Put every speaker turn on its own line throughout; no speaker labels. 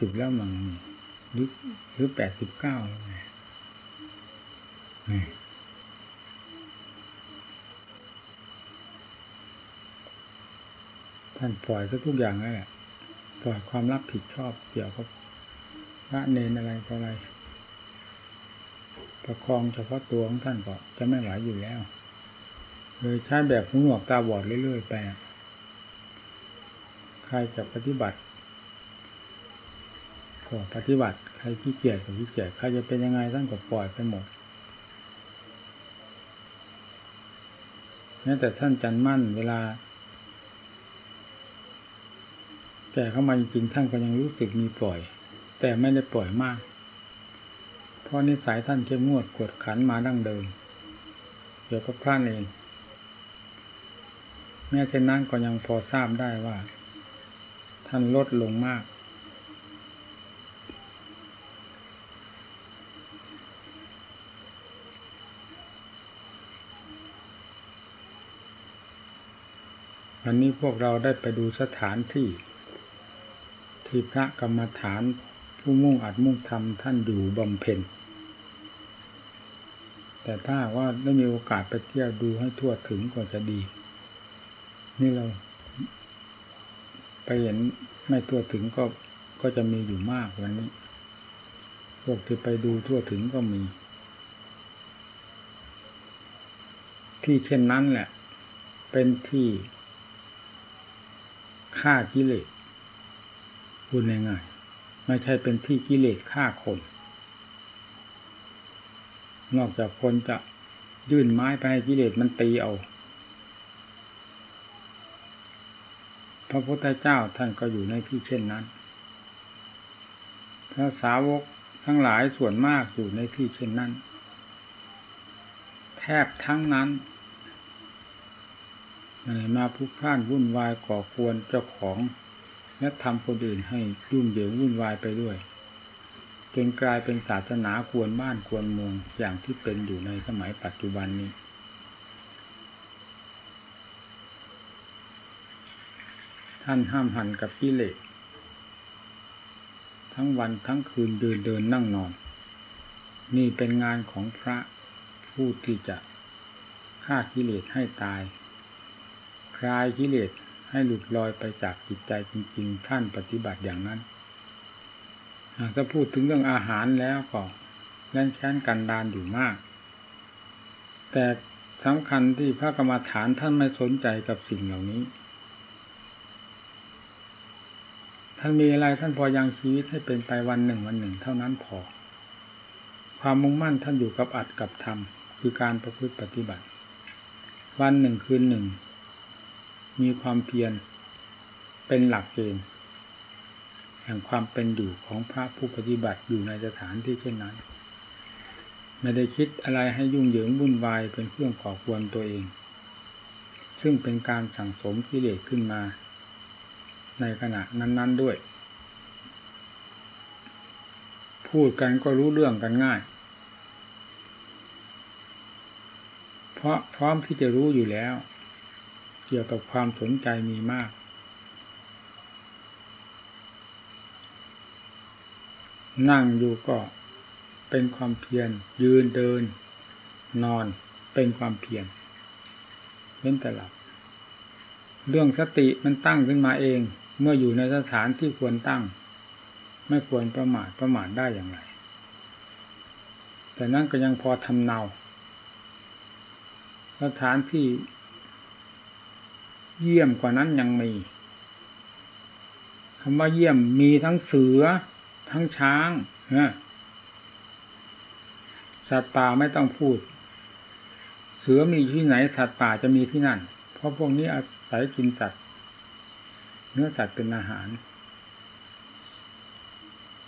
สิบแล้วมั้งหรือหรือแปดสิบเก้าแล้วไงท่านปล่อยซะทุกอย่างแล้วแหละปล่อยความรับผิดชอบเกี่ยวกับพระเนนอะไรต่ออะไร ประคองเฉพาะตัวของท่านก็จะไม่ไหวอยู่แล้วเลยใช้แบบหูหนวกตาบอดเรื่อยๆไป ใครจะปฏิบัติ ก็ปฏิบัติใครขี้เกียจก็ขี้เกียจใครจะเป็นยังไงท่านก็ปล่อยไปหมดแม้แต่ท่านจันมั่นเวลาแก่เข้ามาจริงๆท่านก็ยังรู้สึกมีปล่อย แต่ไม่ได้ปล่อยมาก เพราะนิสัยท่านเข้มงวดกวดขันมาดั้งเดิมเกี่ยวกับพระเนรแม้เช่นนั้นก็ยังพอทราบได้ว่า ท่านลดลงมาก วันนี้พวกเราได้ไปดูสถานที่ ที่พระกรรมฐานผู้มุ่งอัดมุ่งทำท่านอยู่บำเพ็ญ แต่ถ้าว่าได้มีโอกาสไปเที่ยวดูให้ทั่วถึงก็จะดี นี่เรา ไปเห็นไม่ทั่วถึงก็ก็จะมีอยู่มากวันนี้ พวกที่ไปดูทั่วถึงก็มี ที่เช่นนั้นแหละ เป็นที่ ฆ่ากิเลสพูดง่ายๆไม่ใช่เป็นที่กิเลสฆ่าคน นอกจากคนจะยื่นไม้ไปให้กิเลสมันตีเอาพระพุทธเจ้าท่านก็อยู่ในที่เช่นนั้น พระสาวกทั้งหลายส่วนมากอยู่ในที่เช่นนั้น แทบทั้งนั้น มาพุกพ่านวุ่นวายก่อควรเจ้าของ และทำคนอื่นให้ยุ่งเหยิงวุ่นวายไปด้วยจนกลายเป็นศาสนาควรบ้านควรเมืองอย่างที่เป็นอยู่ในสมัยปัจจุบันนี้ ท่านห้ามหันกับกิเลสทั้งวันทั้งคืนเดินเดินนั่งนอน นี่เป็นงานของพระผู้ที่จะฆ่ากิเลสให้ตาย คลายกิเลสให้หลุดลอยไปจากจิตใจจริง ๆ ท่านปฏิบัติอย่างนั้นหากจะพูดถึงเรื่องอาหารแล้วก็แล่นแค้นกันดานอยู่มาก แต่สำคัญที่พระกรรมฐานท่านไม่สนใจกับสิ่งเหล่านี้ ท่านมีอะไรท่านพอยังชีวิตให้เป็นไปวันหนึ่งวันหนึ่งเท่านั้นพอ ความมุ่งมั่นท่านอยู่กับอัดกับธรรมคือการประพฤติปฏิบัติ วันหนึ่งคืนหนึ่ง มีความเพียรเป็นหลักเกณฑ์แห่งความเป็นอยู่ของพระผู้ปฏิบัติอยู่ในสถานที่เช่นนั้น ไม่ได้คิดอะไรให้ยุ่งเหยิงวุ่นวายเป็นเครื่องก่อควรตัวเอง ซึ่งเป็นการสั่งสมกิเลสขึ้นมา ในขณะนั้น ๆด้วย พูดกันก็รู้เรื่องกันง่าย เพราะพร้อมที่จะรู้อยู่แล้ว เกี่ยวกับความสนใจมีมาก นั่งอยู่ก็เป็นความเพียร ยืนเดิน นอนเป็นความเพียรเว้นแต่หลับ เรื่องสติมันตั้งขึ้นมาเอง เมื่ออยู่ในสถานที่ควรตั้ง ไม่ควรประมาทประมาทได้อย่างไร แต่นั้นก็ยังพอทำเนาสถานที่ เยี่ยมกว่านั้นยังมีคำว่าเยี่ยมมีทั้งเสือ ทั้งช้างนะสัตว์ป่าไม่ต้องพูด เสือมีที่ไหนสัตว์ป่าจะมีที่นั่น เพราะพวกนี้อาศัยกินสัตว์เนื้อสัตว์เป็นอาหาร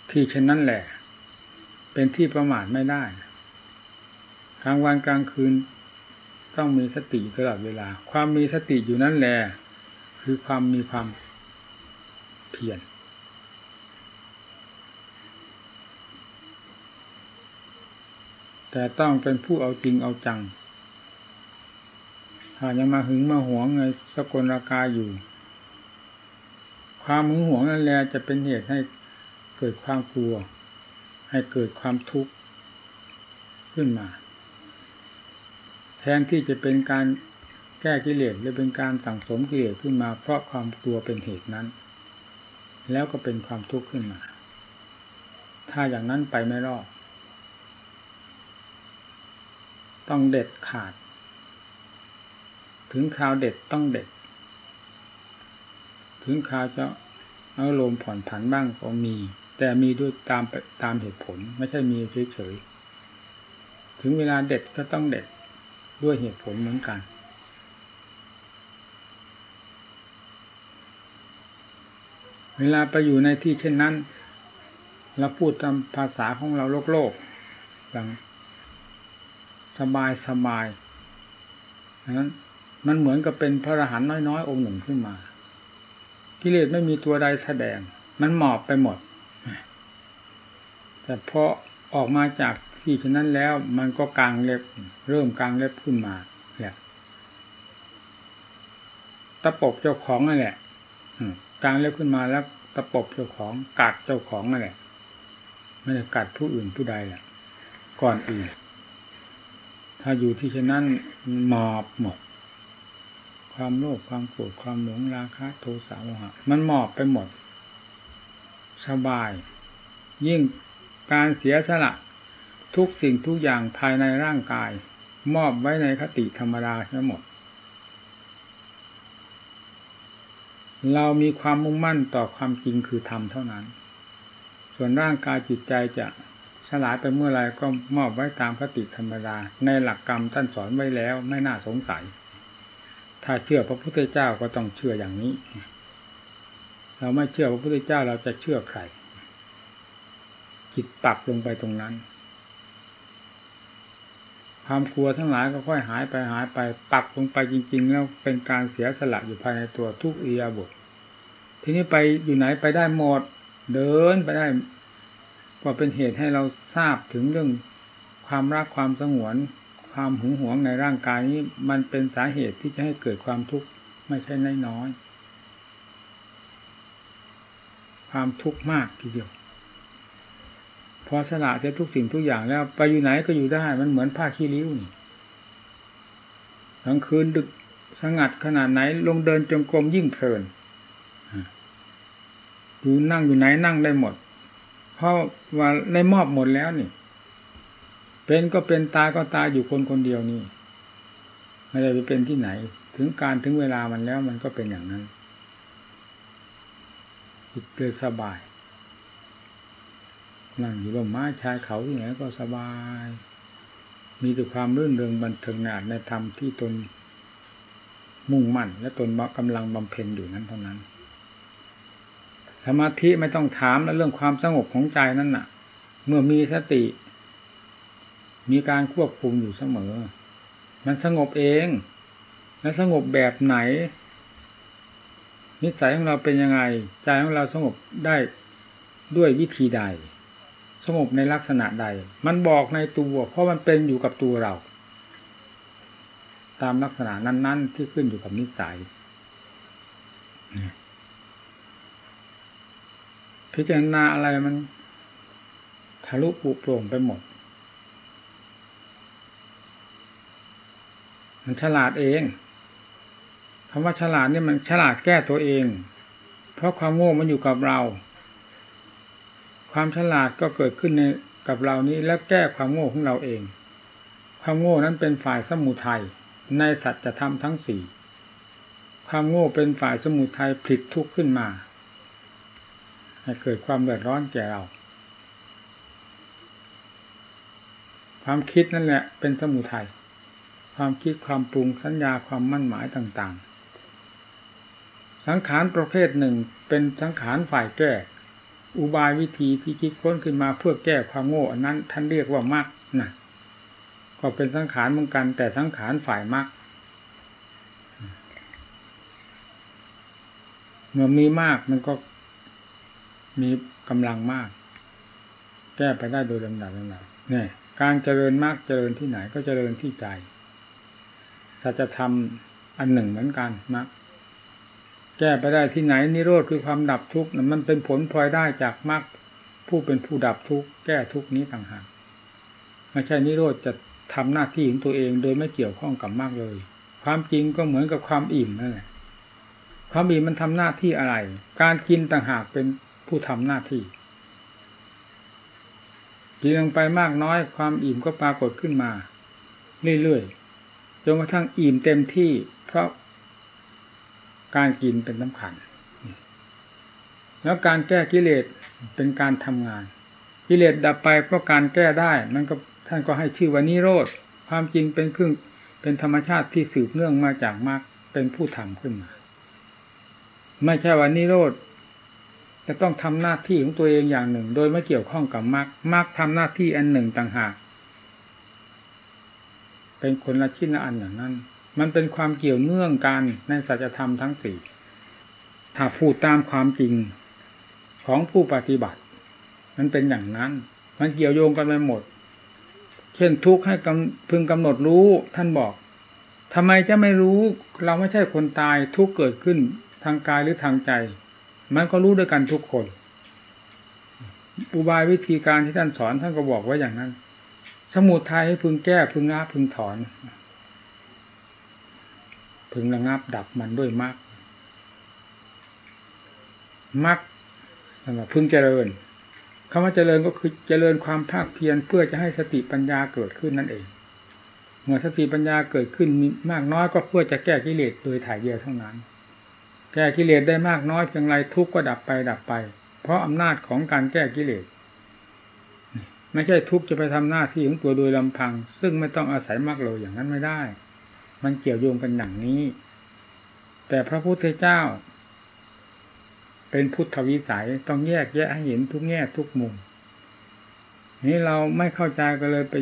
ที่เช่นนั้นแหละ เป็นที่ประมาทไม่ได้กลางวันกลางคืน ต้องมีสติตลอดเวลา ความมีสติอยู่นั่นแหละคือความมีความเพียรแต่ต้องเป็นผู้เอาจริงเอาจังถ้ายังมาหึงมาหวงไงสกลราคาอยู่ ความหึงหวงนั่นแหละจะเป็นเหตุให้เกิดความกลัว ให้เกิดความทุกข์ขึ้นมา แทนที่จะเป็นการแก้กิเลสหรือเป็นการสั่งสมกิเลสขึ้นมา เพราะความกลัวเป็นเหตุนั้น แล้วก็เป็นความทุกข์ขึ้นมา ถ้าอย่างนั้นไปไม่รอด ต้องเด็ดขาด ถึงคราวเด็ดต้องเด็ด ถึงคราวจะเอาลมผ่อนผันบ้างก็มี แต่มีด้วยตามตามเหตุผลไม่ใช่มีเฉยๆถึงเวลาเด็ดก็ต้องเด็ด ด้วยเหตุผลเหมือนกัน เวลาไปอยู่ในที่เช่นนั้น เราพูดตามภาษาของเราโลกโลกอย่างสบายสบายนั้นมันเหมือนกับเป็นพระอรหันต์น้อยๆ องค์หนึ่งขึ้นมา กิเลสไม่มีตัวใดแสดง มันหมอบไปหมด แต่พอออกมาจาก ที่เช่นนั้นแล้วมันก็กลางเล็บ เริ่มกลางเล็บขึ้นมาเนี่ยตะปบเจ้าของนั่นแหละกลางเล็บขึ้นมาแล้วตะปบเจ้าของกัดเจ้าของนั่นแหละไม่ได้กัดผู้อื่นผู้ใดแหละก่อนอื่น ถ้าอยู่ที่เช่นนั้นหมอบหมดความโลภความโกรธความหลงราคะโทสะโมหะมันหมอบไปหมด สบาย ยิ่งการเสียสละ ทุกสิ่งทุกอย่างภายในร่างกาย มอบไว้ในคติธรรมดาทั้งหมด เรามีความมุ่งมั่นต่อความจริงคือธรรมเท่านั้น ส่วนร่างกายจิตใจจะสลายไปเมื่อไรก็มอบไว้ตามคติธรรมดา ในหลักกรรมท่านสอนไว้แล้วไม่น่าสงสัย ถ้าเชื่อพระพุทธเจ้าก็ต้องเชื่ออย่างนี้ เราไม่เชื่อพระพุทธเจ้าเราจะเชื่อใครจิตปักลงไปตรงนั้น ความกลัวทั้งหลายก็ค่อยหายไปหายไปปักลงไปจริง ๆ แล้วเป็นการเสียสละอยู่ภายในตัวทุกอียาบททีนี้ไปอยู่ไหนไปได้หมด เดินไปได้ก็เป็นเหตุให้เราทราบถึงเรื่องความรักความสงวน ความหึงหวงในร่างกายนี้มันเป็นสาเหตุที่จะให้เกิดความทุกข์ไม่ใช่น้อยๆความทุกข์มากทีเดียว พอสละเสียทุกสิ่งทุกอย่างแล้ว ไปอยู่ไหนก็อยู่ได้มันเหมือนผ้าขี้ริ้วนี่กลางคืนดึกสงัดขนาดไหน ลงเดินจงกรมยิ่งเพลินอยู่นั่งอยู่ไหนนั่งได้หมด เพราะว่าในมอบหมดแล้วนี่ เป็นก็เป็นตายก็ตายอยู่คนคนเดียวนี่ไม่ได้ไปเป็นที่ไหน ถึงการถึงเวลามันแล้วมันก็เป็นอย่างนั้นจิตเลยสบาย นั่งอยู่บนไม้ชายเขาที่ไหนก็สบาย มีแต่ความรื่นเริงบันเทิงงานในธรรมที่ตนมุ่งมั่น และตนกำลังบำเพ็ญอยู่นั้นเท่านั้นสมาธิไม่ต้องถามแล้วเรื่องความสงบของใจนั่นน่ะ เมื่อมีสติ มีการควบคุมอยู่เสมอ มันสงบเอง และสงบแบบไหน นิสัยของเราเป็นยังไง ใจของเราสงบได้ด้วยวิธีใด สงบในลักษณะใด มันบอกในตัว เพราะมันเป็นอยู่กับตัวเรา ตามลักษณะนั้น ๆ ที่ขึ้นอยู่กับนิสัย พิจารณาอะไรมันทะลุปุโปร่งไปหมด มันฉลาดเองคำว่าฉลาดนี่มันฉลาดแก้ตัวเอง เพราะความโง่มันอยู่กับเรา ความฉลาดก็เกิดขึ้นในกับเรานี้แล้วแก้ความโง่ของเราเอง ความโง่นั้นเป็นฝ่ายสมุทัยในสัจธรรมทั้งสี่ความโง่เป็นฝ่ายสมุทัยผลิตทุกข์ขึ้นมาให้เกิดความเดือดร้อนแก่เรา ความคิดนั่นแหละเป็นสมุทัยความคิดความปรุงสัญญาความมั่นหมายต่าง ๆ สังขารประเภทหนึ่งเป็นสังขารฝ่ายแก้ อุบายวิธีที่คิดค้นขึ้นมาเพื่อแก้ความโง่อันนั้น ท่านเรียกว่ามรรคนะก็เป็นสังขารเหมือนกัน แต่สังขารฝ่ายมรรคเมื่อมีมากมันก็มีกำลังมาก แก้ไปได้โดยลำดับลำดับเนี่ยการเจริญมากเจริญที่ไหนก็เจริญที่ใจสัจธรรมอันหนึ่งเหมือนกันมรรค แก้ไปได้ที่ไหนนิโรธคือความดับทุกข์มันเป็นผลพลอยได้จากมรรคผู้เป็นผู้ดับทุกข์แก้ทุกข์นี้ต่างหากไม่ใช่นิโรธจะทำหน้าที่ของตัวเองโดยไม่เกี่ยวข้องกับมากเลย ความจริงก็เหมือนกับความอิ่มนั่นแหละความอิ่มมันทำหน้าที่อะไร การกินต่างหากเป็นผู้ทำหน้าที่กินลงไปมากน้อยความอิ่มก็ปรากฏขึ้นมา เรื่อยๆจนกระทั่งอิ่มเต็มที่ เพราะ การกินเป็นสำคัญ แล้วการแก้กิเลสเป็นการทำงาน กิเลสดับไปเพราะการแก้ได้ มันก็ท่านก็ให้ชื่อว่านิโรธ ความจริงเป็นครึ่งเป็นธรรมชาติที่สืบเนื่องมาจากมรรคเป็นผู้ทำขึ้นมา ไม่ใช่ว่านิโรธจะต้องทำหน้าที่ของตัวเองอย่างหนึ่ง โดยไม่เกี่ยวข้องกับมรรคมรรคทำหน้าที่อันหนึ่งต่างหาก เป็นคนละชิ้นละอันอย่างนั้น มันเป็นความเกี่ยวเนื่องกันในสัจธรรมทั้งสี่ถ้าพูดตามความจริงของผู้ปฏิบัติ มันเป็นอย่างนั้น มันเกี่ยวโยงกันไปหมด เช่นทุกข์ให้พึงกำหนดรู้ท่านบอกทำไมจะไม่รู้ เราไม่ใช่คนตายทุกข์เกิดขึ้นทางกายหรือทางใจ มันก็รู้ด้วยกันทุกคน อุบายวิธีการที่ท่านสอนท่านก็บอกไว้อย่างนั้น สมุทัยให้พึงแก้พึงละพึงถอน พึงระงับดับมันด้วยมรรคมรรคพึงเจริญคำว่าเจริญก็คือเจริญความภาคเพียรเพื่อจะให้สติปัญญาเกิดขึ้นนั่นเอง เมื่อสติปัญญาเกิดขึ้นมากน้อยก็เพื่อจะแก้กิเลสโดยถ่ายเดียวเท่านั้น แก้กิเลสได้มากน้อยเพียงไรทุกข์ก็ดับไปดับไป เพราะอำนาจของการแก้กิเลสไม่ใช่ทุกข์จะไปทำหน้าที่ของตัวโดยลำพัง ซึ่งไม่ต้องอาศัยมากเลยอย่างนั้นไม่ได้ มันเกี่ยวโยงกันอย่างนี้ แต่พระพุทธเจ้า เป็นพุทธวิสัยต้องแยกแยะให้เห็นทุกแง่ทุกมุม นี้เราไม่เข้าใจก็เลยไป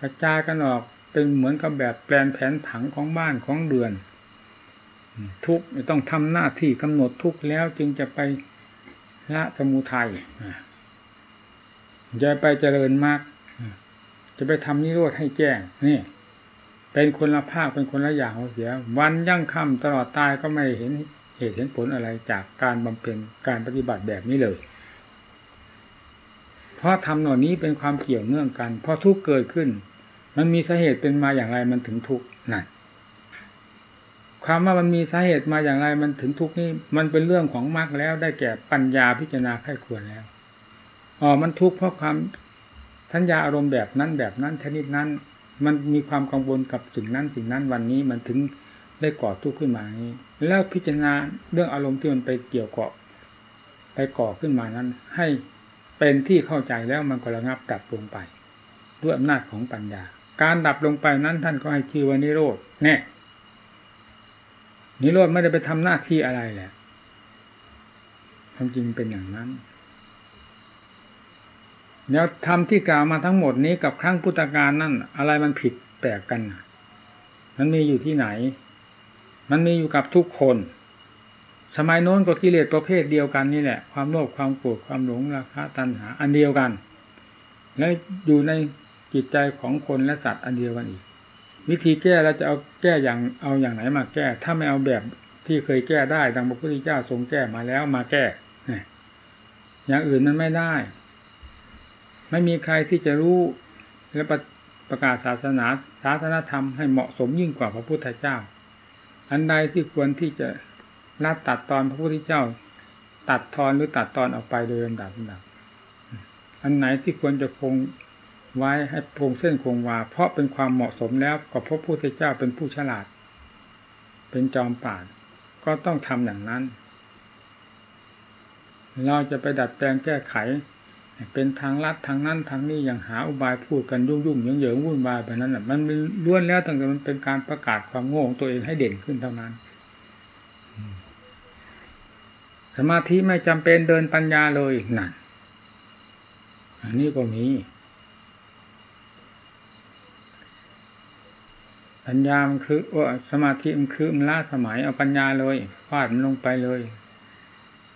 กระจายกันออกเป็นเหมือนกับแบบแปลนแผนผังของบ้านของเดือน ทุกต้องทำหน้าที่กำหนดทุกแล้วจึงจะไปละสมุทัยจะไปเจริญมาก จะไปทำนิโรธให้แจ้งนี่ เป็นคนละภาคเป็นคนละอย่างเสีย วันยั่งค่ำตลอดตายก็ไม่เห็นเหตุเห็นผลอะไรจากการบำเพ็ญการปฏิบัติแบบนี้เลย เพราะทำหน่อนี้เป็นความเกี่ยวเนื่องกัน เพราะทุกเกิดขึ้น มันมีสาเหตุเป็นมาอย่างไรมันถึงทุกนั่นความว่ามันมีสาเหตุมาอย่างไรมันถึงทุกนี้มันเป็นเรื่องของมรรคแล้วได้แก่ปัญญาพิจารณาไข้ควรแล้วอ๋อมันทุกข์เพราะความสัญญาอารมณ์แบบนั้นแบบนั้นชนิดนั้น มันมีความกังวลกับสิ่งนั้นสิ่งนั้นวันนี้มันถึงได้ก่อทุกข์ขึ้นมานี้ แล้วพิจารณาเรื่องอารมณ์ที่มันไปเกี่ยวเกาะ ไปก่อขึ้นมานั้น ให้เป็นที่เข้าใจแล้วมันก็ระงับดับลงไป ด้วยอำนาจของปัญญา การดับลงไปนั้นท่านก็ให้ชื่อว่านิโรธแน่นิโรธไม่ได้ไปทำหน้าที่อะไรแหละความจริงเป็นอย่างนั้น แล้วทำที่กล่าวมาทั้งหมดนี้กับครั้งพุทธกาลนั่น อะไรมันผิดแปลกกัน มันมีอยู่ที่ไหน มันมีอยู่กับทุกคน สมัยโน้นก็กิเลสประเภทเดียวกันนี่แหละ ความโลภความโกรธความหลงราคะตัณหา อันเดียวกัน และอยู่ในจิตใจของคนและสัตว์อันเดียวกันอีก วิธีแก้เราจะเอาแก้อย่างเอาอย่างไหนมาแก้ ถ้าไม่เอาแบบที่เคยแก้ได้ดังพระพุทธเจ้าทรงแก้มาแล้วมาแก้อย่างอื่นมันไม่ได้ ไม่มีใครที่จะรู้และประกาศศาสนาศาสนาธรรมให้เหมาะสมยิ่งกว่าพระพุทธเจ้า อันใดที่ควรที่จะละตัดตอนพระพุทธเจ้า ตัดทอนหรือตัดตอนออกไปโดยลำดับลำดับอันไหนที่ควรจะคงไว้ให้คงเส้นคงวา เพราะเป็นความเหมาะสมแล้วกับพระพุทธเจ้าเป็นผู้ฉลาด เป็นจอมป่าก็ต้องทำอย่างนั้น เราจะไปดัดแปลงแก้ไข เป็นทางลัดทางนั้นทางนี้อย่างหาอุบายพูดกันยุ่งยุ่งเหยิงเหยิงวุ่นวายแบบนั้นอะมันล้วนแล้วตั้งแต่มันเป็นการประกาศความโง่ของตัวเองให้เด่นขึ้นเท่านั้น สมาธิไม่จำเป็นเดินปัญญาเลยนั่นอันนี้ก็มีปัญญามันคือว่าสมาธิมันคือมันล่าสมัยเอาปัญญาเลยฟาดมันลงไปเลย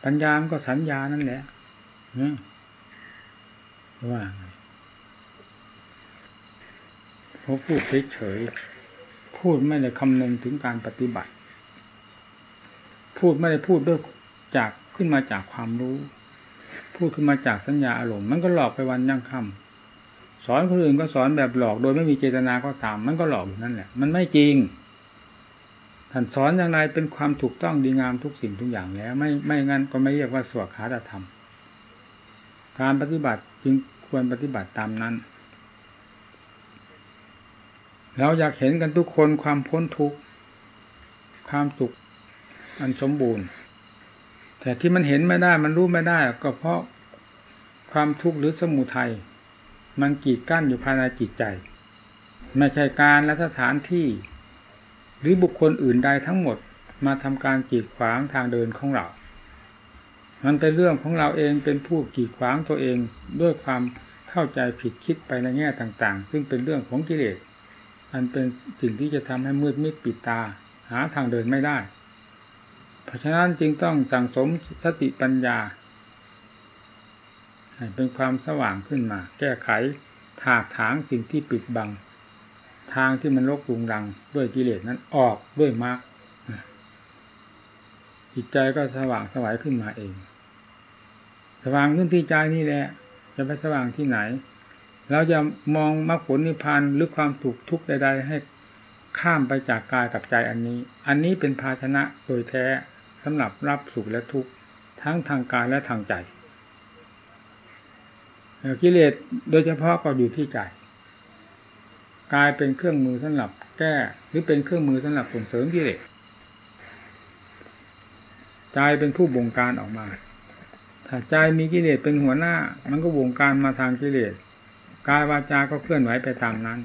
ปัญญามันก็สัญญานั่นแหละ ว่าเขาพูดเฉยๆพูดไม่ได้คำนึงถึงการปฏิบัติ พูดไม่ได้พูดด้วยจากขึ้นมาจากความรู้ พูดขึ้นมาจากสัญญาอารมณ์มันก็หลอกไปวันยังค่ำสอนคนอื่นก็สอนแบบหลอกโดยไม่มีเจตนาก็ตาม มันก็หลอกอยู่นั่นแหละ มันไม่จริงท่านสอนอย่างไรเป็นความถูกต้องดีงามทุกสิ่งทุกอย่างแล้ว ไม่ไม่งั้นก็ไม่เรียกว่าสวดขาธรรม การปฏิบัติจึงควรปฏิบัติตามนั้น เราอยากเห็นกันทุกคนความพ้นทุกข์ความสุขอันสมบูรณ์ แต่ที่มันเห็นไม่ได้มันรู้ไม่ได้ ก็เพราะความทุกข์หรือสมุทัยมันกีดกั้นอยู่ภายในจิตใจ ไม่ใช่การและสถานที่ หรือบุคคลอื่นใดทั้งหมดมาทำการกีดขวางทางเดินของเรา มันเป็นเรื่องของเราเองเป็นผู้กีดขวางตัวเองด้วยความเข้าใจผิดคิดไปในแง่ต่างๆ ซึ่งเป็นเรื่องของกิเลสอันเป็นสิ่งที่จะทำให้มืดมิดปิดตา หาทางเดินไม่ได้ เพราะฉะนั้นจึงต้องสั่งสมสติปัญญาให้เป็นความสว่างขึ้นมา แก้ไขถากถางสิ่งที่ปิดบัง ทางที่มันรกรุงรังด้วยกิเลสนั้นออกด้วยมรรค จิตใจก็สว่างสวัยขึ้นมาเอง สว่างขึ้นที่ใจนี่แหละ จะไปสว่างที่ไหน เราจะมองมรรคผลนิพพานหรือความถูกทุกข์ใด ๆ ให้ข้ามไปจากกายกับใจอันนี้ อันนี้เป็นภาชนะโดยแท้สำหรับรับสุขและทุกข์ทั้งทางกายและทางใจกิเลสโดยเฉพาะก็อยู่ที่ใจกายเป็นเครื่องมือสำหรับแก้หรือเป็นเครื่องมือสำหรับส่งเสริมกิเลส ใจเป็นผู้บงการออกมา ถ้าใจมีกิเลสเป็นหัวหน้า มันก็บงการมาทางกิเลสกายวาจาก็เคลื่อนไหวไปตามนั้น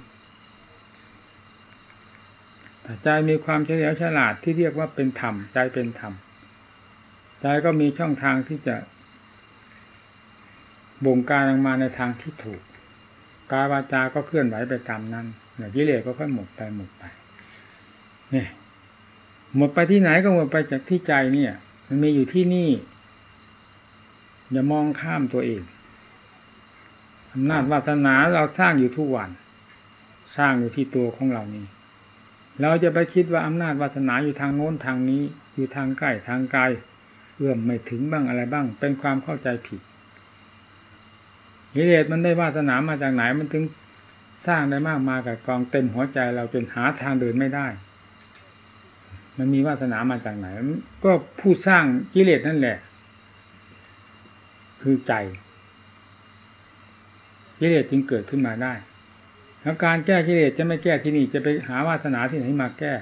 แต่ใจมีความเฉลียวฉลาดที่เรียกว่าเป็นธรรมใจเป็นธรรมใจก็มีช่องทางที่จะบงการออกมาในทางที่ถูก กายวาจาก็เคลื่อนไหวไปตามนั้นเนี่ยกิเลสก็ค่อยหมดไปหมดไปเนี่ยหมดไปที่ไหนก็หมดไปจากที่ใจเนี่ย มันมีอยู่ที่นี่ อย่ามองข้ามตัวเองอำนาจวาสนาเราสร้างอยู่ทุกวัน สร้างอยู่ที่ตัวของเรานี่เราจะไปคิดว่าอำนาจวาสนาอยู่ทางโน้นทางนี้ อยู่ทางใกล้ทางไกลเอื้อมไม่ถึงบ้างอะไรบ้าง เป็นความเข้าใจผิดกิเลสมันได้วาสนามาจากไหนมันถึงสร้างได้มากมากับกองเต็มหัวใจเราจนหาทางเดินไม่ได้ มันมีวาสนามาจากไหน ก็ผู้สร้างกิเลสนั่นแหละ คือใจกิเลสจึงเกิดขึ้นมาได้แล้วการแก้กิเลสจะไม่แก้ที่นี่จะไปหาวาสนาที่ไหนมาแก้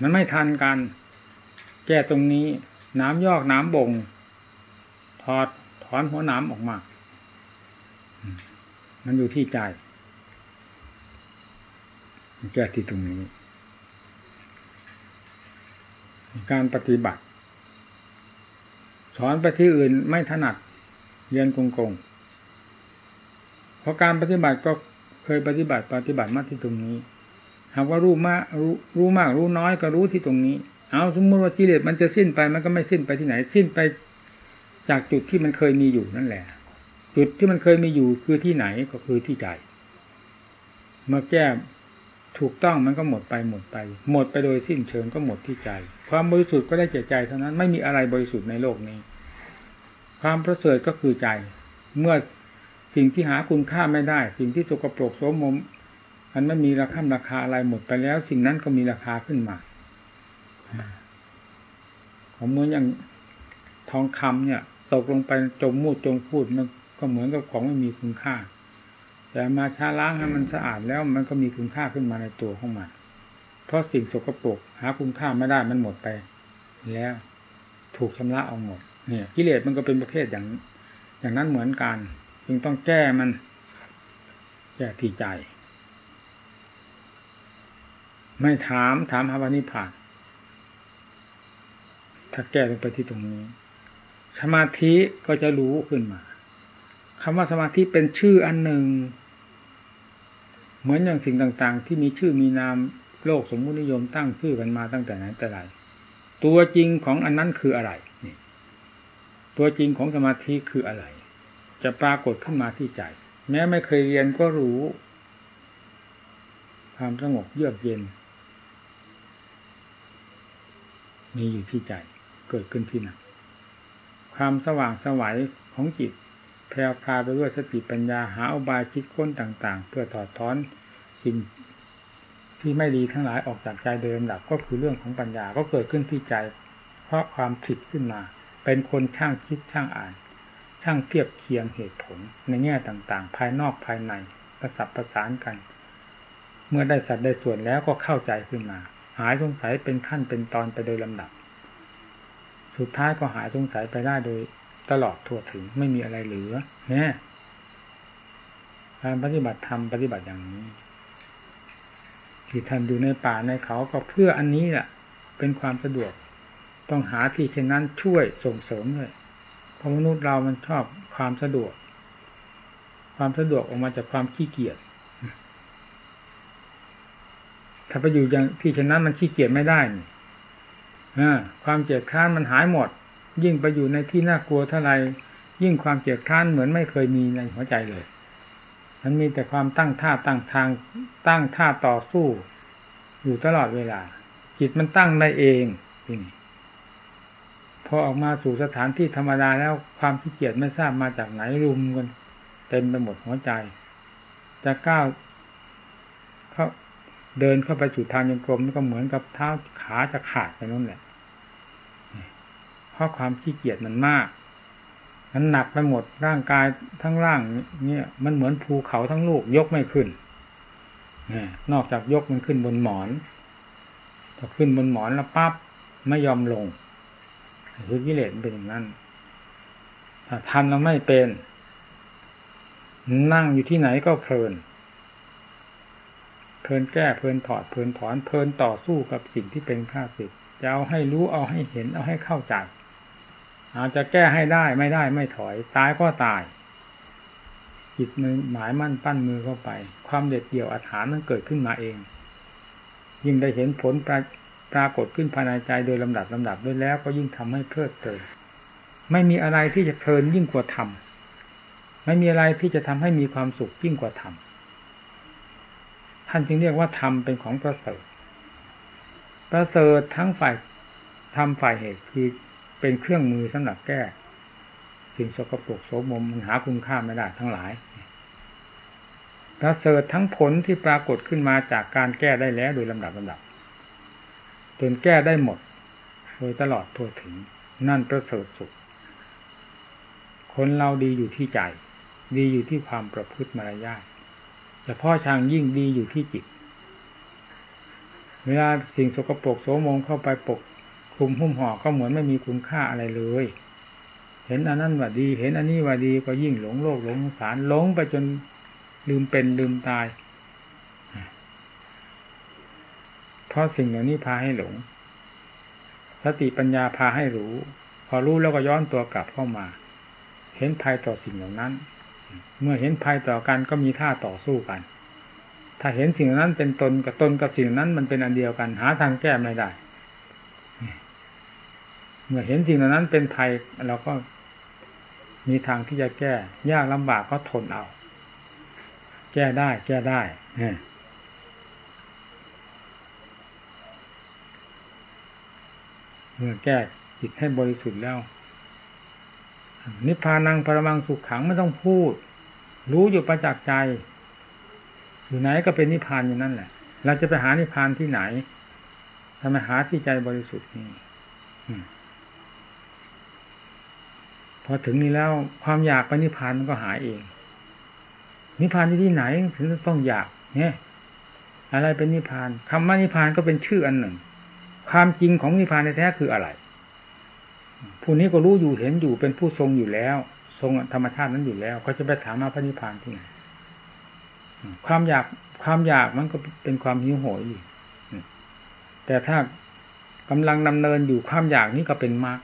มันไม่ทันกัน แก้ตรงนี้ น้ำยอกน้ำบ่ง ถอดถอนหัวน้ำออกมา มันอยู่ที่ใจ แก้ที่ตรงนี้ การปฏิบัติ สอนไปที่อื่นไม่ถนัดเรียนกงกงเพราะการปฏิบัติก็เคยปฏิบัติปฏิบัติมาที่ตรงนี้ หากว่ารู้มากรู้รู้มากรู้น้อยก็รู้ที่ตรงนี้ เอาสมมติว่ากิเลสมันจะสิ้นไปมันก็ไม่สิ้นไปที่ไหน สิ้นไปจากจุดที่มันเคยมีอยู่นั่นแหละ จุดที่มันเคยมีอยู่คือที่ไหนก็คือที่ใจเมื่อแก้ ถูกต้องมันก็หมดไปหมดไป หมดไปโดยสิ้นเชิงก็หมดที่ใจ ความบริสุทธิ์ก็ได้เจใจเท่านั้นไม่มีอะไรบริสุทธิ์ในโลกนี้ ความประเสริฐก็คือใจ เมื่อสิ่งที่หาคุณค่าไม่ได้ สิ่งที่สกปรกโสมมมันไม่มีราคาราคาอะไรหมดไปแล้ว สิ่งนั้นก็มีราคาขึ้นมาผมเหมือนอย่างทองคำเนี่ย ตกลงไปจมมูดจมพูดมันก็เหมือนกับของไม่มีคุณค่า แต่มาชาล้างให้มันสะอาดแล้วมันก็มีคุณค่าขึ้นมาในตัวของมัน เพราะสิ่งสกปรกหาคุณค่าไม่ได้มันหมดไป แล้วถูกชำระเอาหมดเนี่ยกิเลสมันก็เป็นประเภทอย่างอย่างนั้นเหมือนกัน จึงต้องแก้มันแก้ที่ใจ ไม่ถามถามหาวานิพาน ถ้าแก้ลงไปที่ตรงนี้ สมาธิก็จะรู้ขึ้นมา คำว่าสมาธิเป็นชื่ออันหนึ่ง เหมือนอย่างสิ่งต่างๆ ที่มีชื่อมีนามโลกสมมุตินิยมตั้งชื่อกันมาตั้งแต่ไหนแต่ไรตัวจริงของอันนั้นคืออะไรนี่ตัวจริงของสมาธิคืออะไร จะปรากฏขึ้นมาที่ใจ แม้ไม่เคยเรียนก็รู้ ความสงบเยือกเย็น มีอยู่ที่ใจเกิดขึ้นที่นั่นความสว่างสวัยของจิต แพร่พาไปด้วยสติปัญญาหาอุบายคิดค้นต่างๆ เพื่อถอดถอนสิ่งที่ไม่ดีทั้งหลายออกจากใจเดิมดับก็คือเรื่องของปัญญาก็เกิดขึ้นที่ใจ เพราะความผิดขึ้นมา เป็นคนช่างคิดช่างอ่าน ช่างเทียบเคียงเหตุผลในแง่ต่างๆ ภายนอกภายในประสับประสานกัน เมื่อได้สัดได้ส่วนแล้วก็เข้าใจขึ้นมา หายสงสัยเป็นขั้นเป็นตอนไปโดยลำดับ สุดท้ายก็หายสงสัยไปได้โดย ตลอดทั่วถึงไม่มีอะไรเหลือเนี่ยการปฏิบัติธรรมปฏิบัติอย่างนี้ ที่ท่านอยู่ในป่าในเขาก็เพื่ออันนี้แหละเป็นความสะดวก ต้องหาที่เช่นนั้นช่วยส่งเสริมด้วยเพราะมนุษย์เรามันชอบความสะดวก ความสะดวกออกมาจากความขี้เกียจถ้าไปอยู่อย่างที่เช่นนั้นมันขี้เกียจไม่ได้นี่ความเกียจค้านมันหายหมด ยิ่งไปอยู่ในที่น่ากลัวเท่าไรยิ่งความเกียจค้านเหมือนไม่เคยมีในหัวใจเลยมันมีแต่ความตั้งท่าตั้งทางตั้งท่าต่อสู้ อยู่ตลอดเวลา จิตมันตั้งได้เองนี่พอออกมาสู่สถานที่ธรรมดาแล้วความขี้เกียจไม่ทราบมาจากไหนรุมกันเต็มไปหมดหัวใจ จะก้าวเขาเดินเข้าไปสู่ทางยังกรมก็เหมือนกับเท้าขาจะขาดไปนั่นแหละ ราะความขี้เกียจมันมากมันหนักไปหมดร่างกายทั้งร่างเนี่ยมันเหมือนภูเขาทั้งลูกยกไม่ขึ้นนอกจากยกมันขึ้นบนหมอนพอขึ้นบนหมอนแล้วปั๊บไม่ยอมลงคือกิเลสเป็นอย่างนั้นถ้าทำแล้วไม่เป็น นั่งอยู่ที่ไหนก็เพลิน เพลินแก้เพลินถอดเพลินถอนเพลินต่อสู้กับสิ่งที่เป็นข้าศึกจะเอาให้รู้เอาให้เห็นเอาให้เข้าใจ อาจจะแก้ให้ได้ไม่ได้ไม่ถอย ตายก็ตายจิตมือหมายมั่นปั้นมือเข้าไป ความเด็ดเดี่ยวอาถรรพ์มันเกิดขึ้นมาเอง ยิ่งได้เห็นผลปราปรากฏขึ้นภายในใจโดยลำดับลำดับด้วยแล้ว ก็ยิ่งทำให้เพลิดเพลินไม่มีอะไรที่จะเพลินยิ่งกว่าธรรมไม่มีอะไรที่จะทำให้มีความสุขยิ่งกว่าธรรมท่านจึงเรียกว่าธรรมเป็นของประเสริฐประเสริฐทั้งฝ่ายทำฝ่ายเหตุคือ เป็นเครื่องมือสำหรับแก้ สิ่งสกปรกโสมมมันหาคุณค่าไม่ได้ทั้งหลายประเสริฐทั้งผลที่ปรากฏขึ้นมาจากการแก้ได้แล้วโดยลำดับลำดับจนแก้ได้หมดโดยตลอดทั่วถึงนั่นประเสริฐสุด คนเราดีอยู่ที่ใจ ดีอยู่ที่ความประพฤติมารยาทแต่พ่อช่างยิ่งดีอยู่ที่จิต เวลาสิ่งสกปรกโสมมเข้าไปปก คลุมหุ้มห่อก็เหมือนไม่มีคุณค่าอะไรเลย เห็นอันนั้นว่าดี เห็นอันนี้ว่าดีก็ยิ่งหลงโลกหลงสารหลงไปจนลืมเป็นลืมตาย เพราะสิ่งเหล่านี้พาให้หลง สติปัญญาพาให้รู้ พอรู้แล้วก็ย้อนตัวกลับเข้ามา เห็นภัยต่อสิ่งเหล่านั้น เมื่อเห็นภัยต่อกันก็มีท่าต่อสู้กัน ถ้าเห็นสิ่งนั้นเป็นตนกับตนกับสิ่งนั้นมันเป็นอันเดียวกัน หาทางแก้ไม่ได้ เมื่อเห็นสิ่งเหล่านั้นเป็นภัยเราก็มีทางที่จะแก้ ยากลำบากก็ทนเอา แก้ได้ แก้ได้เมื่อแก้จิตให้บริสุทธิ์แล้ว นิพพานังปรมังสุขขังไม่ต้องพูด รู้อยู่ประจักษ์ใจ อยู่ไหนก็เป็นนิพพานอยู่นั่นแหละ เราจะไปหานิพพานที่ไหนทำไมหาที่ใจบริสุทธิ์นี่ พอถึงนี้แล้วความอยากไปนิพพานมันก็หายเอง นิพพานที่ที่ไหนถึงต้องอยากเนี่ยอะไรเป็นนิพพานคำว่านิพพานก็เป็นชื่ออันหนึ่ง ความจริงของนิพพานแท้คืออะไร ผู้นี้ก็รู้อยู่เห็นอยู่เป็นผู้ทรงอยู่แล้ว ทรงธรรมชาตินั้นอยู่แล้วก็จะไปถามมาพระนิพพานที่ไหนความอยากความอยากมันก็เป็นความหิวโหยอยู่แต่ถ้ากำลังดำเนินอยู่ความอยากนี้ก็เป็นมรรค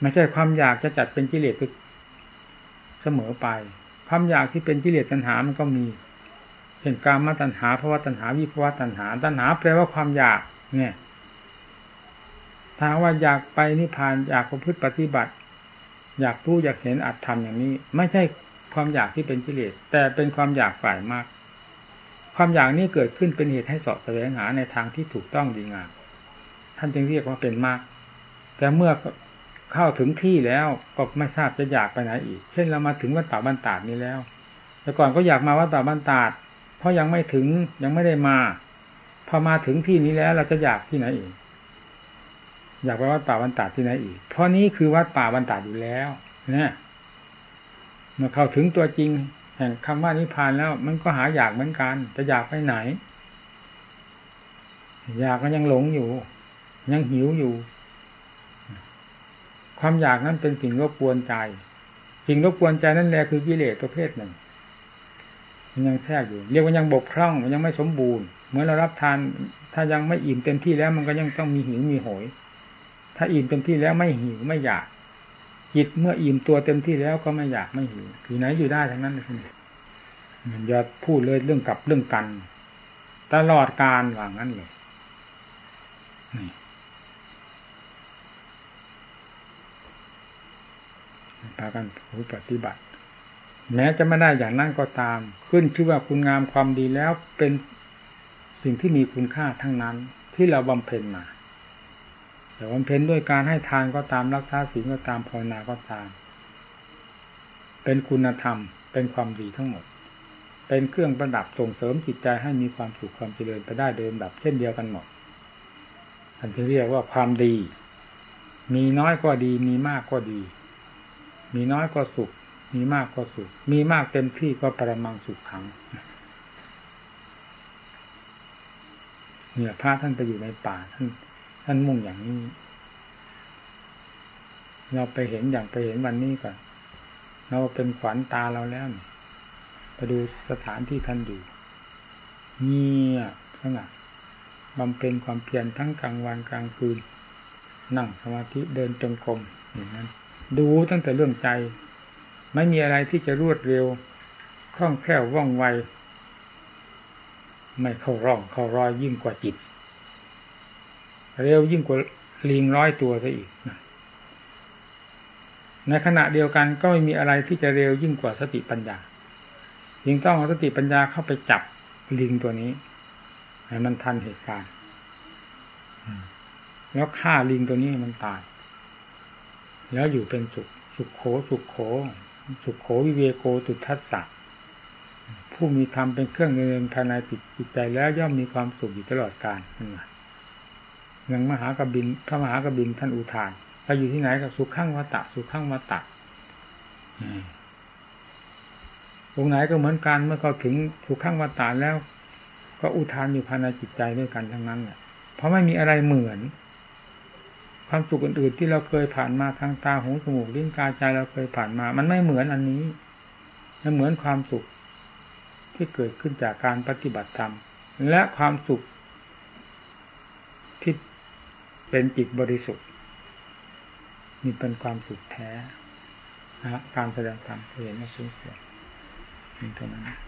ไม่ใช่ความอยากจะจัดเป็นกิเลสเสมอไป ความอยากที่เป็นกิเลสตัณหามันก็มีเช่นการมาตัณหาภาวะตัณหาวิภาวะตัณหาตัณหาแปลว่าความอยากเนี่ยถ้าว่าอยากไปนิพพานอยากประพฤติปฏิบัติ อยากรู้อยากเห็นอัตธรรมอย่างนี้ ไม่ใช่ความอยากที่เป็นกิเลสแต่เป็นความอยากฝ่ายมาก ความอยากนี้เกิดขึ้นเป็นเหตุให้สอบแสวงหาในทางที่ถูกต้องดีงามท่านจึงเรียกว่าเป็นมาก แต่เมื่อ เข้าถึงที่แล้วก็ไม่ทราบจะอยากไปไหนอีก เช่นเรามาถึงวัดป่าบ้านตาดนี้แล้ว แต่ก่อนก็อยากมาวัดป่าบ้านตาด เพราะยังไม่ถึงยังไม่ได้มา พอมาถึงที่นี้แล้วเราจะอยากที่ไหนอีก อยากไปวัดป่าบ้านตาดที่ไหนอีก เพราะนี้คือวัดป่าบ้านตาดอยู่แล้วเนี่ยเมื่อเข้าถึงตัวจริง แห่งคำว่านิพพานแล้ว มันก็หาอยากเหมือนกัน จะอยากไปไหน อยากก็ยังหลงอยู่ ยังหิวอยู่ ความอยากนั้นเป็นสิ่งรบกวนใจ สิ่งรบกวนใจนั่นแหละคือกิเลสประเภทหนึ่งมันยังแทรกอยู่ เรียกว่ายังบกพร่องมันยังไม่สมบูรณ์ เหมื่อเรารับทาน ถ้ายังไม่อิ่มเต็มที่แล้ว มันก็ยังต้องมีหิวมีโหย ถ้าอิ่มเต็มที่แล้วไม่หิวไม่อยาก จิตเมื่ออิ่มตัวเต็มที่แล้วก็ไม่อยากไม่หิวอยู่ไหนอยู่ได้ทั้งนั้นเลยมันอย่าพูดเลยเรื่องกับเรื่องกัน ตลอดการว่างั้นเลยนี่ พากันผู้ปฏิบัติ แม้จะไม่ได้อย่างนั้นก็ตาม ขึ้นชื่อว่าคุณงามความดีแล้วเป็นสิ่งที่มีคุณค่าทั้งนั้นที่เราบำเพ็ญมาแต่บำเพ็ญด้วยการให้ทานก็ตามรักษาศีลก็ตามภาวนาก็ตาม เป็นคุณธรรม เป็นความดีทั้งหมด เป็นเครื่องประดับส่งเสริมจิตใจให้มีความสุขความเจริญไปได้เดิมดับเช่นเดียวกันหมดอันที่เรียกว่าความดี มีน้อยก็ดีมีมากก็ดี มีน้อยก็สุข มีมากก็สุข มีมากเต็มที่ก็ประมังสุขขังเนี่ยพระท่านไปอยู่ในป่าท่านท่านมุ่งอย่างนี้ เราไปเห็นอย่างไปเห็นวันนี้ก่อนเราเป็นขวัญตาเราแล้วไปดูสถานที่ท่านอยู่เงียบสงัดบำเพ็ญความเพียรทั้งกลางวันกลางคืน นั่งสมาธิเดินจงกรมอย่างนั้น ดูตั้งแต่เรื่องใจ ไม่มีอะไรที่จะรวดเร็วคล่องแคล่วว่องไว ไม่เข้าร่องเข้ารอยยิ่งกว่าจิต เร็วยิ่งกว่าลิงร้อยตัวซะอีกในขณะเดียวกันก็ไม่มีอะไรที่จะเร็วยิ่งกว่าสติปัญญายิงต้องเอาสติปัญญาเข้าไปจับลิงตัวนี้ให้มันทันเหตุการณ์แล้วฆ่าลิงตัวนี้มันตาย แล้วอยู่เป็นสุขสุขโขสุขโข สุขโขวิเวโกตุทัสสะผู้มีธรรมเป็นเครื่องเงินภายในติดจิตใจแล้วย่อมมีความสุขอยู่ตลอดกาลอย่างมหากบินพระมหากบินท่านอุทานไปอยู่ที่ไหนกับสุขขั้งวัตตะสุขขั้งวัตตะตรงไหนก็เหมือนกันเมื่อเขาถึงสุขขั้งวัตตะแล้ว ก็อุทานอยู่ภายในจิตใจด้วยกันทั้งนั้นแหละเพราะไม่มีอะไรเหมือน ความสุขอื่นๆที่เราเคยผ่านมาทางตาหูจมูกลิ้นกายใจเราเคยผ่านมา มันไม่เหมือนอันนี้มันเหมือนความสุขที่เกิดขึ้นจากการปฏิบัติธรรม และความสุขที่เป็นจิตบริสุทธิ์นี่เป็นความสุขแท้นะการแสดงธรรมเห็นว่าสุขเสียนี่เท่านั้น